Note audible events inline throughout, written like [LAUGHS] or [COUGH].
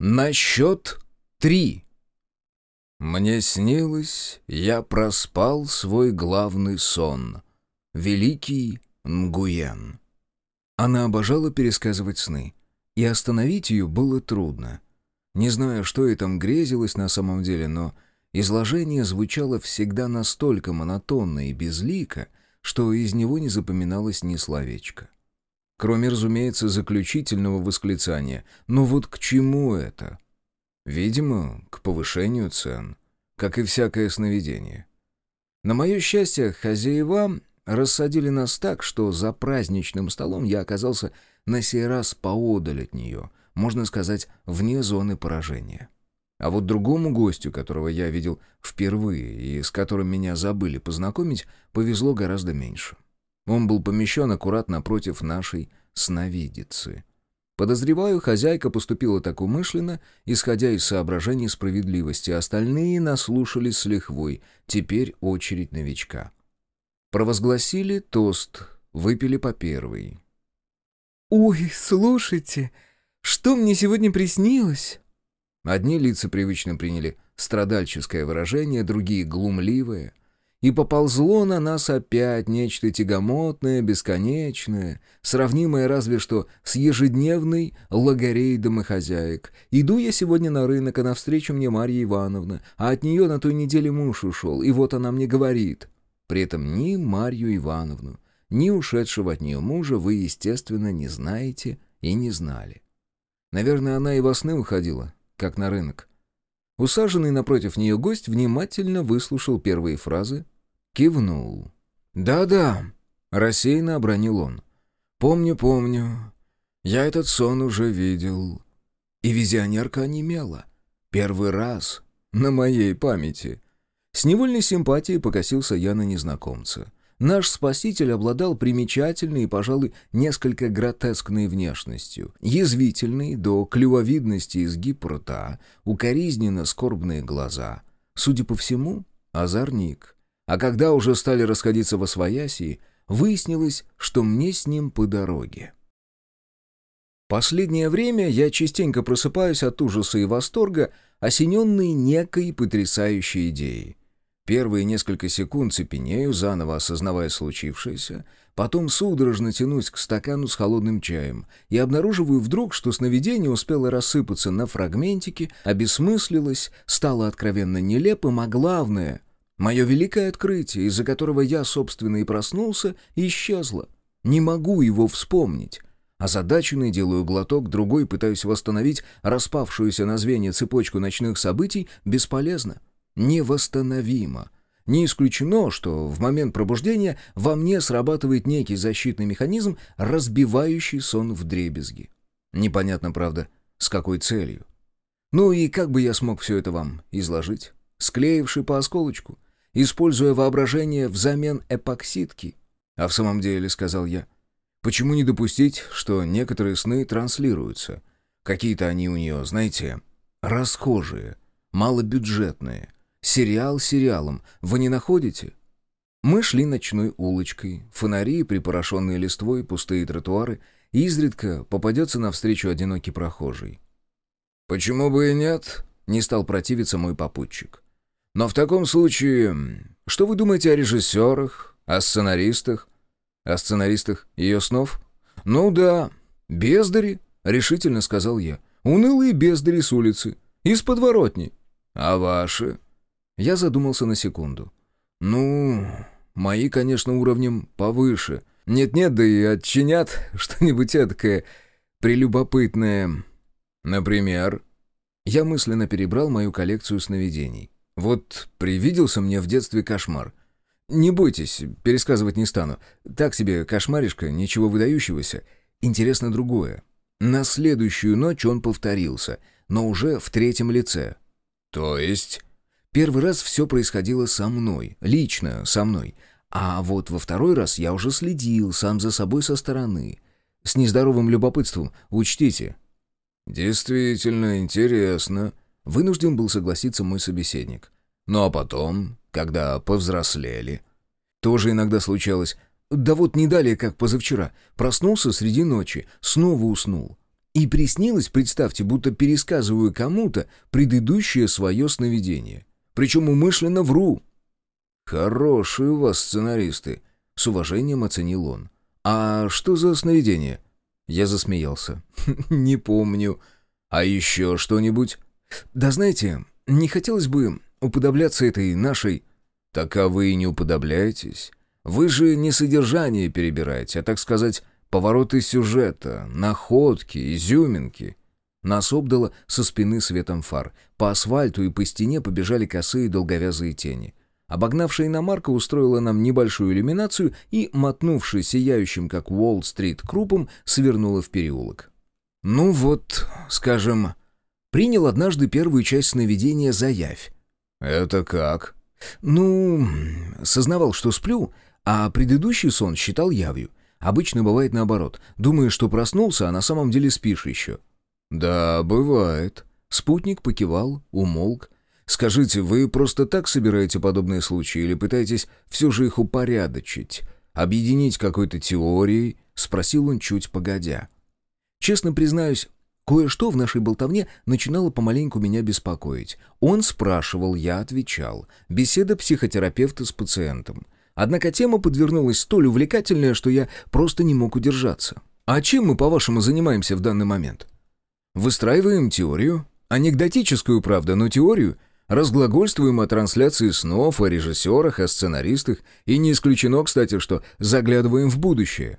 На счет три. Мне снилось, я проспал свой главный сон. Великий Нгуен. Она обожала пересказывать сны, и остановить ее было трудно. Не знаю, что ей там грезилось на самом деле, но изложение звучало всегда настолько монотонно и безлико, что из него не запоминалось ни словечко. Кроме, разумеется, заключительного восклицания «Ну вот к чему это?» Видимо, к повышению цен, как и всякое сновидение. На мое счастье, хозяева рассадили нас так, что за праздничным столом я оказался на сей раз поодаль от нее, можно сказать, вне зоны поражения. А вот другому гостю, которого я видел впервые и с которым меня забыли познакомить, повезло гораздо меньше. Он был помещен аккуратно напротив нашей сновидицы. Подозреваю, хозяйка поступила так умышленно, исходя из соображений справедливости. Остальные наслушались с лихвой. Теперь очередь новичка. Провозгласили тост, выпили по первой. «Ой, слушайте, что мне сегодня приснилось?» Одни лица привычно приняли страдальческое выражение, другие — глумливое. И поползло на нас опять нечто тягомотное, бесконечное, сравнимое разве что с ежедневной логорей домохозяек. Иду я сегодня на рынок, а навстречу мне Марья Ивановна, а от нее на той неделе муж ушел, и вот она мне говорит. При этом ни Марью Ивановну, ни ушедшего от нее мужа вы, естественно, не знаете и не знали. Наверное, она и во сны уходила, как на рынок. Усаженный напротив нее гость внимательно выслушал первые фразы, кивнул. «Да-да», — рассеянно обронил он. «Помню, помню. Я этот сон уже видел». И визионерка онемела. Первый раз на моей памяти. С невольной симпатией покосился я на незнакомца. Наш спаситель обладал примечательной и, пожалуй, несколько гротескной внешностью. Язвительный до клювовидности изгиб рта, укоризненно скорбные глаза. Судя по всему, озорник. А когда уже стали расходиться во своясии, выяснилось, что мне с ним по дороге. Последнее время я частенько просыпаюсь от ужаса и восторга, осененный некой потрясающей идеей. Первые несколько секунд цепенею, заново осознавая случившееся, потом судорожно тянусь к стакану с холодным чаем и обнаруживаю вдруг, что сновидение успело рассыпаться на фрагментики, обесмыслилось, стало откровенно нелепым, а главное — мое великое открытие, из-за которого я, собственно, и проснулся, исчезло. Не могу его вспомнить. Озадаченный делаю глоток, другой пытаюсь восстановить распавшуюся на звенья цепочку ночных событий, бесполезно невосстановимо. Не исключено, что в момент пробуждения во мне срабатывает некий защитный механизм, разбивающий сон в дребезги. Непонятно, правда, с какой целью. Ну и как бы я смог все это вам изложить? Склеивший по осколочку, используя воображение взамен эпоксидки? А в самом деле, сказал я, почему не допустить, что некоторые сны транслируются? Какие-то они у нее, знаете, расхожие, малобюджетные — Сериал сериалом. Вы не находите? Мы шли ночной улочкой, фонари, припорошенные листвой, пустые тротуары, и изредка попадется навстречу одинокий прохожий. «Почему бы и нет?» — не стал противиться мой попутчик. «Но в таком случае, что вы думаете о режиссерах, о сценаристах? О сценаристах ее снов? Ну да, бездари», — решительно сказал я. «Унылые бездари с улицы, из подворотни. А ваши?» Я задумался на секунду. «Ну, мои, конечно, уровнем повыше. Нет-нет, да и отчинят [LAUGHS] что-нибудь эдакое прелюбопытное. Например...» Я мысленно перебрал мою коллекцию сновидений. Вот привиделся мне в детстве кошмар. Не бойтесь, пересказывать не стану. Так себе кошмаришка, ничего выдающегося. Интересно другое. На следующую ночь он повторился, но уже в третьем лице. «То есть...» Первый раз все происходило со мной, лично со мной. А вот во второй раз я уже следил сам за собой со стороны. С нездоровым любопытством, учтите. «Действительно интересно», — вынужден был согласиться мой собеседник. «Ну а потом, когда повзрослели...» «Тоже иногда случалось. Да вот не далее, как позавчера. Проснулся среди ночи, снова уснул. И приснилось, представьте, будто пересказываю кому-то предыдущее свое сновидение. Причем умышленно вру. «Хорошие у вас сценаристы», — с уважением оценил он. «А что за сновидение?» Я засмеялся. [LAUGHS] «Не помню. А еще что-нибудь?» «Да знаете, не хотелось бы уподобляться этой нашей...» «Так а вы и не уподобляетесь. Вы же не содержание перебираете, а, так сказать, повороты сюжета, находки, изюминки». Нас обдало со спины светом фар. По асфальту и по стене побежали косые долговязые тени. Обогнавшая иномарка устроила нам небольшую иллюминацию и, мотнувшись сияющим, как Уолл-стрит, крупом, свернула в переулок. «Ну вот, скажем, принял однажды первую часть сновидения за явь». «Это как?» «Ну, сознавал, что сплю, а предыдущий сон считал явью. Обычно бывает наоборот. Думаешь, что проснулся, а на самом деле спишь еще». «Да, бывает». Спутник покивал, умолк. «Скажите, вы просто так собираете подобные случаи или пытаетесь все же их упорядочить? Объединить какой-то теорией?» — спросил он чуть погодя. Честно признаюсь, кое-что в нашей болтовне начинало помаленьку меня беспокоить. Он спрашивал, я отвечал. Беседа психотерапевта с пациентом. Однако тема подвернулась столь увлекательная, что я просто не мог удержаться. «А чем мы, по-вашему, занимаемся в данный момент?» Выстраиваем теорию, анекдотическую, правда, но теорию, разглагольствуем о трансляции снов, о режиссерах, о сценаристах, и не исключено, кстати, что заглядываем в будущее.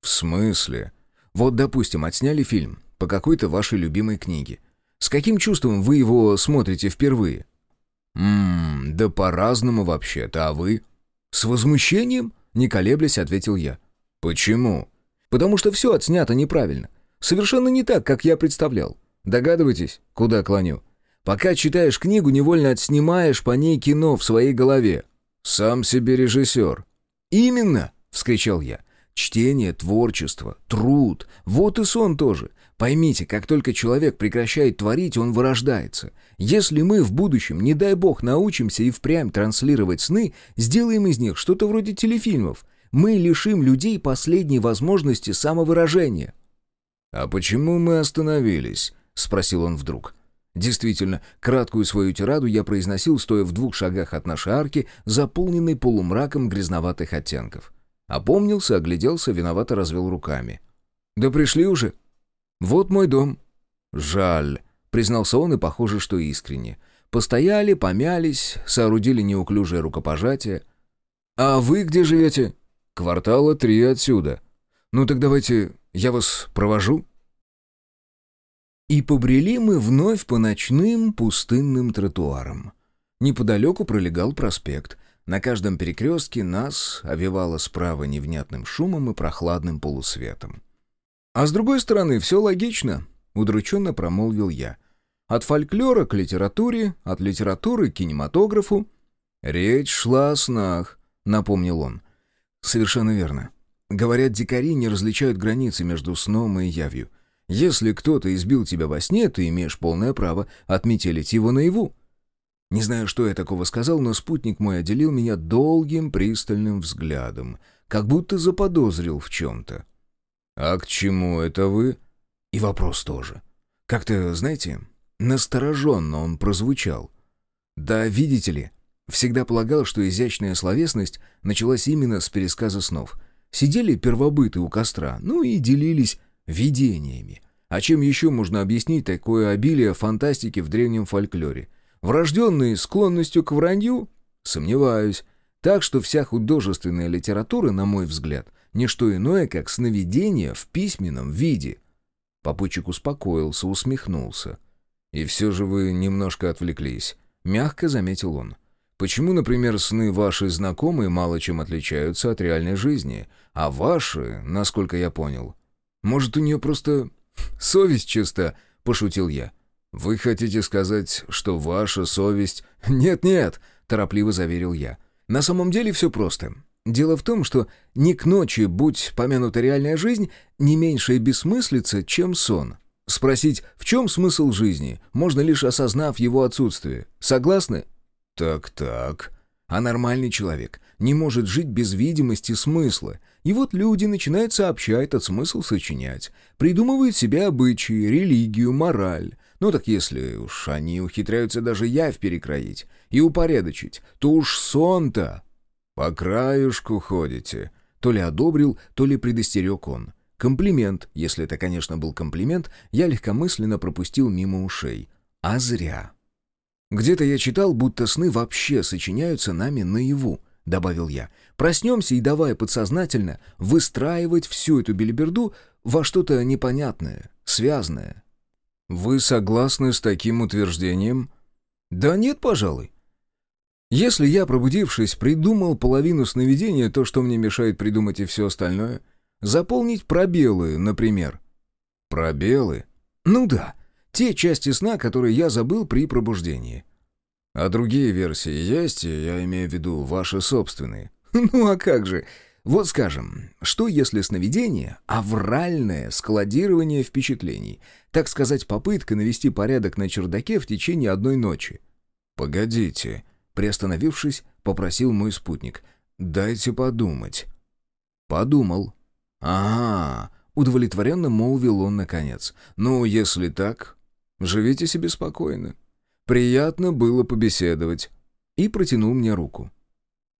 В смысле? Вот, допустим, отсняли фильм по какой-то вашей любимой книге. С каким чувством вы его смотрите впервые? Ммм, да по-разному вообще-то, а вы? С возмущением? Не колеблясь, ответил я. Почему? Потому что все отснято неправильно. Совершенно не так, как я представлял. Догадываетесь, куда клоню? Пока читаешь книгу, невольно отснимаешь по ней кино в своей голове. Сам себе режиссер. «Именно!» — вскричал я. «Чтение, творчество, труд. Вот и сон тоже. Поймите, как только человек прекращает творить, он вырождается. Если мы в будущем, не дай бог, научимся и впрямь транслировать сны, сделаем из них что-то вроде телефильмов, мы лишим людей последней возможности самовыражения. «А почему мы остановились?» — спросил он вдруг. Действительно, краткую свою тираду я произносил, стоя в двух шагах от нашей арки, заполненной полумраком грязноватых оттенков. Опомнился, огляделся, виновато развел руками. «Да пришли уже. Вот мой дом». «Жаль», — признался он и, похоже, что искренне. Постояли, помялись, соорудили неуклюжее рукопожатие. «А вы где живете?» «Квартала три отсюда». «Ну так давайте я вас провожу?» И побрели мы вновь по ночным пустынным тротуарам. Неподалеку пролегал проспект. На каждом перекрестке нас овевало справа невнятным шумом и прохладным полусветом. «А с другой стороны, все логично», — удрученно промолвил я. «От фольклора к литературе, от литературы к кинематографу». «Речь шла о снах», — напомнил он. «Совершенно верно. Говорят, дикари не различают границы между сном и явью. Если кто-то избил тебя во сне, ты имеешь полное право отметелить его наяву. Не знаю, что я такого сказал, но спутник мой отделил меня долгим пристальным взглядом, как будто заподозрил в чем-то. «А к чему это вы?» И вопрос тоже. Как-то, знаете, настороженно он прозвучал. «Да, видите ли, всегда полагал, что изящная словесность началась именно с пересказа снов — Сидели первобыты у костра, ну и делились видениями. А чем еще можно объяснить такое обилие фантастики в древнем фольклоре? Врожденной склонностью к вранью? Сомневаюсь. Так что вся художественная литература, на мой взгляд, не что иное, как сновидение в письменном виде. Попутчик успокоился, усмехнулся. «И все же вы немножко отвлеклись», — мягко заметил он. Почему, например, сны вашей знакомой мало чем отличаются от реальной жизни, а ваши, насколько я понял? Может, у нее просто совесть чиста?» — пошутил я. «Вы хотите сказать, что ваша совесть...» «Нет-нет», — торопливо заверил я. «На самом деле все просто. Дело в том, что не к ночи, будь помянута реальная жизнь, не меньшая бессмыслица, чем сон. Спросить, в чем смысл жизни, можно лишь осознав его отсутствие. Согласны?» «Так-так. А нормальный человек не может жить без видимости смысла. И вот люди начинают сообщать этот смысл сочинять, придумывают себе обычаи, религию, мораль. Ну так если уж они ухитряются даже явь перекроить и упорядочить, то уж сон-то... «По краюшку ходите», — то ли одобрил, то ли предостерег он. Комплимент, если это, конечно, был комплимент, я легкомысленно пропустил мимо ушей. А зря. «Где-то я читал, будто сны вообще сочиняются нами наяву», — добавил я. «Проснемся и давай подсознательно выстраивать всю эту белиберду во что-то непонятное, связанное». «Вы согласны с таким утверждением?» «Да нет, пожалуй. Если я, пробудившись, придумал половину сновидения, то что мне мешает придумать и все остальное? Заполнить пробелы, например. Пробелы? Ну да, те части сна, которые я забыл при пробуждении. А другие версии есть, я имею в виду ваши собственные. [LAUGHS] Ну а как же? Вот скажем, что если сновидение — авральное складирование впечатлений, так сказать, попытка навести порядок на чердаке в течение одной ночи? Погодите, приостановившись, попросил мой спутник. «Дайте подумать». Подумал. «Ага», — удовлетворенно молвил он наконец. «Ну, если так, живите себе спокойно. Приятно было побеседовать». И протянул мне руку.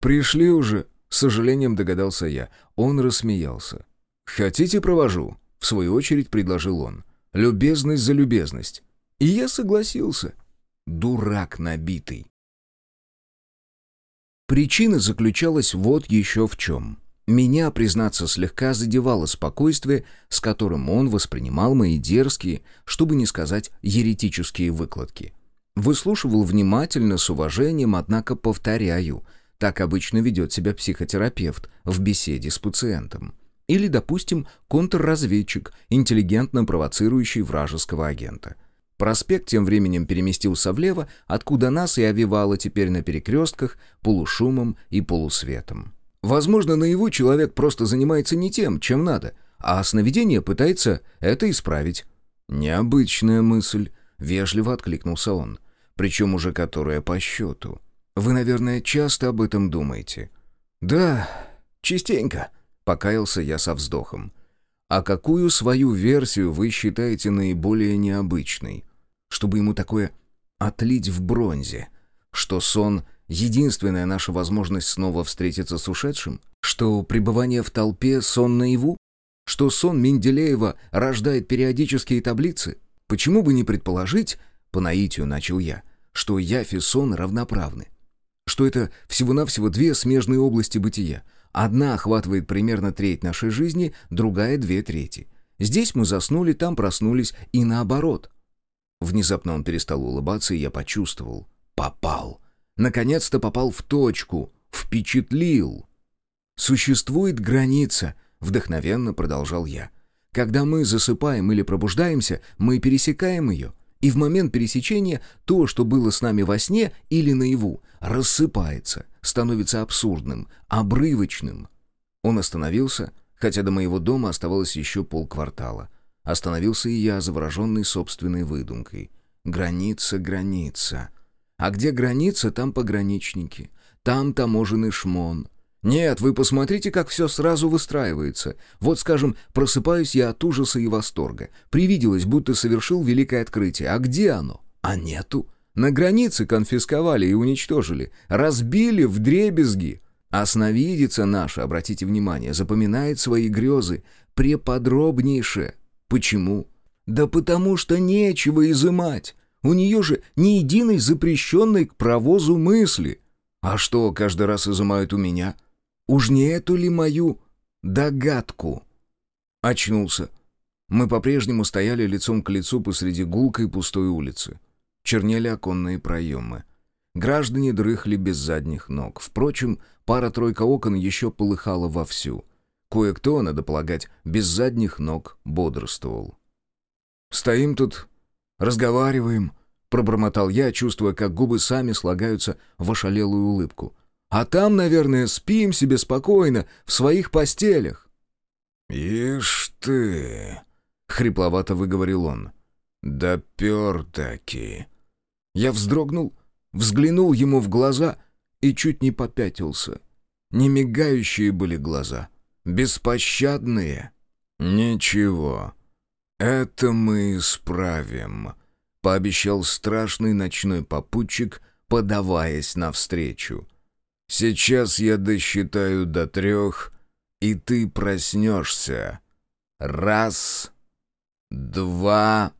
«Пришли уже», — с сожалением догадался я. Он рассмеялся. «Хотите, провожу?» — в свою очередь предложил он. «Любезность за любезность». И я согласился. Дурак набитый. Причина заключалась вот еще в чем. Меня, признаться, слегка задевало спокойствие, с которым он воспринимал мои дерзкие, чтобы не сказать еретические выкладки. Выслушивал внимательно, с уважением, однако повторяю, так обычно ведет себя психотерапевт в беседе с пациентом. Или, допустим, контрразведчик, интеллигентно провоцирующий вражеского агента – Проспект тем временем переместился влево, откуда нас и овивало теперь на перекрестках полушумом и полусветом. Возможно, наяву человек просто занимается не тем, чем надо, а сновидение пытается это исправить. «Необычная мысль», — вежливо откликнулся он, причем уже которая по счету. «Вы, наверное, часто об этом думаете?» «Да, частенько», — покаялся я со вздохом. «А какую свою версию вы считаете наиболее необычной?» чтобы ему такое отлить в бронзе, что сон — единственная наша возможность снова встретиться с ушедшим, что пребывание в толпе — сон наяву, что сон Менделеева рождает периодические таблицы. Почему бы не предположить, по наитию начал я, что явь и сон равноправны, что это всего-навсего две смежные области бытия. Одна охватывает примерно треть нашей жизни, другая — две трети. Здесь мы заснули, там проснулись, и наоборот — Внезапно он перестал улыбаться, и я почувствовал. Попал. Наконец-то попал в точку. Впечатлил. «Существует граница», — вдохновенно продолжал я. «Когда мы засыпаем или пробуждаемся, мы пересекаем ее. И в момент пересечения то, что было с нами во сне или наяву, рассыпается, становится абсурдным, обрывочным». Он остановился, хотя до моего дома оставалось еще полквартала. Остановился и я, завороженный собственной выдумкой. Граница, граница. А где граница, там пограничники. Там таможенный шмон. Нет, вы посмотрите, как все сразу выстраивается. Вот, скажем, просыпаюсь я от ужаса и восторга. Привиделось, будто совершил великое открытие. А где оно? А нету. На границе конфисковали и уничтожили. Разбили в дребезги. А сновидица наша, обратите внимание, запоминает свои грезы преподробнейше. Почему? Да потому что нечего изымать. У нее же ни единой запрещенной к провозу мысли. А что каждый раз изымают у меня? Уж не эту ли мою догадку? Очнулся. Мы по-прежнему стояли лицом к лицу посреди гулкой пустой улицы. Чернели оконные проемы. Граждане дрыхли без задних ног. Впрочем, пара-тройка окон еще полыхала вовсю. Кое-кто, надо полагать, без задних ног бодрствовал. «Стоим тут, разговариваем», — пробормотал я, чувствуя, как губы сами слагаются в ошалелую улыбку. «А там, наверное, спим себе спокойно, в своих постелях». «Ишь ты!» — хрипловато выговорил он. «Допер-таки!» Я вздрогнул, взглянул ему в глаза и чуть не попятился — Немигающие были глаза. Беспощадные. «Ничего, это мы исправим», — пообещал страшный ночной попутчик, подаваясь навстречу. «Сейчас я досчитаю до трех, и ты проснешься. Раз, два...»